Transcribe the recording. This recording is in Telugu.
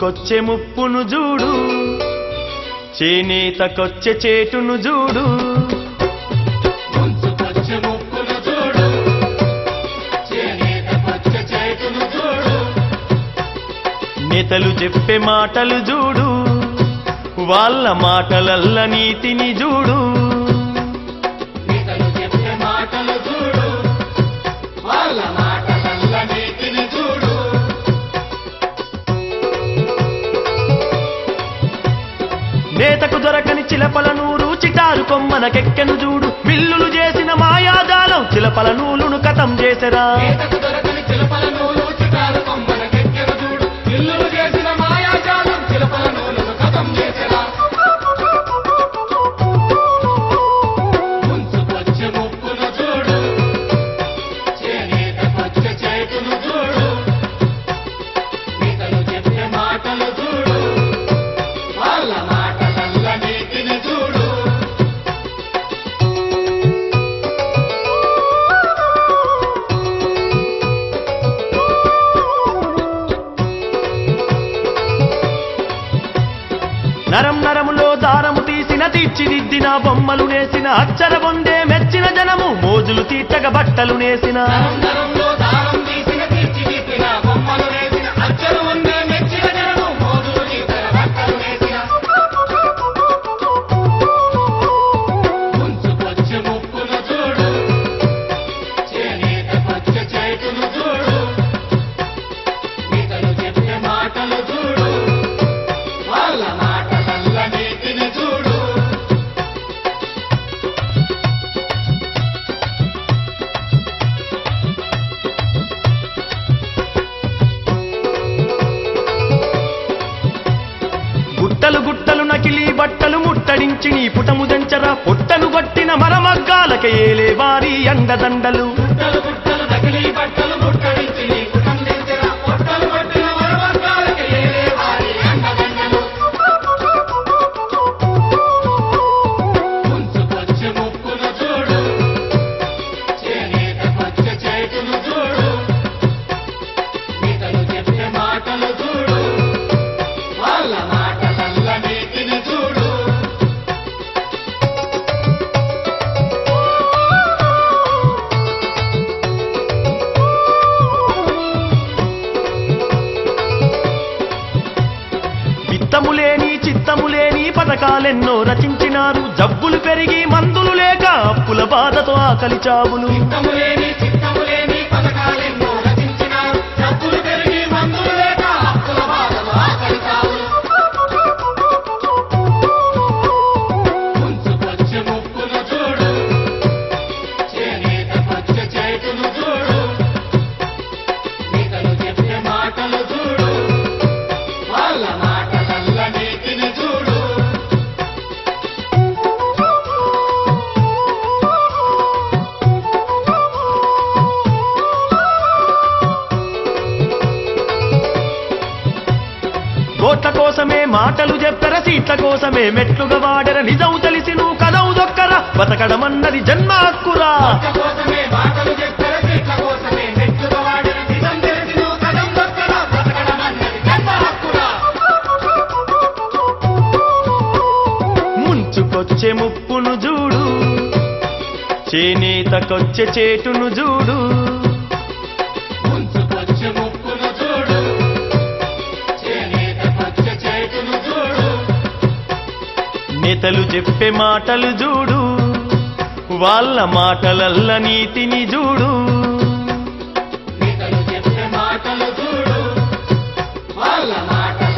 ముంచుకొచ్చే ముప్పును చూడు. చేనేతకొచ్చే చేటును చూడు. నేతలు చెప్పే మాటలు చూడు. వాళ్ళ మాటలల్ల నీతిని చూడు. నేతకు దొరకని చిలపల నూరు చిటారు కొమ్మనకెక్కెను చూడు. మిల్లులు చేసిన మాయాజాలం చిలపల నూలును కథం చేసరా. నరం నరములో దారము తీసిన తీర్చిదిద్దిన బొమ్మలు నేసిన అచ్చర పొందే మెచ్చిన జనము మోజులు తీర్చగ బట్టలు నేసిన. బట్టలు ముట్టడించి నీ పుటము దంచరా పొట్టను కొట్టిన మరమగ్గాలకే ఏలే వారి అండదండలు. విత్తము చిత్తములేని పథకాలెన్నో రచించినారు. జబ్బులు పెరిగి మందులు లేక అప్పుల బాధతో ఆకలి చావులు. చిత్తము చిత్తములేని పథకాలెన్నో ఓట్ల కోసమే మాటలు చెప్పర సీట్ల కోసమే మెట్లుగా వాడర. నిజం తెలిసి నువ్వు కదవు దొక్కర బతకడమన్నది జన్మ హక్కురా. ముంచుకొచ్చే ముప్పును చూడు చేనేతకొచ్చే చేటును చూడు. ముంచుకొచ్చే నేతలు చెప్పే మాటలు చూడు. వాళ్ళ మాటలల్ల నీతిని చూడు. మాటలు చూడు. వాళ్ళ మాటలు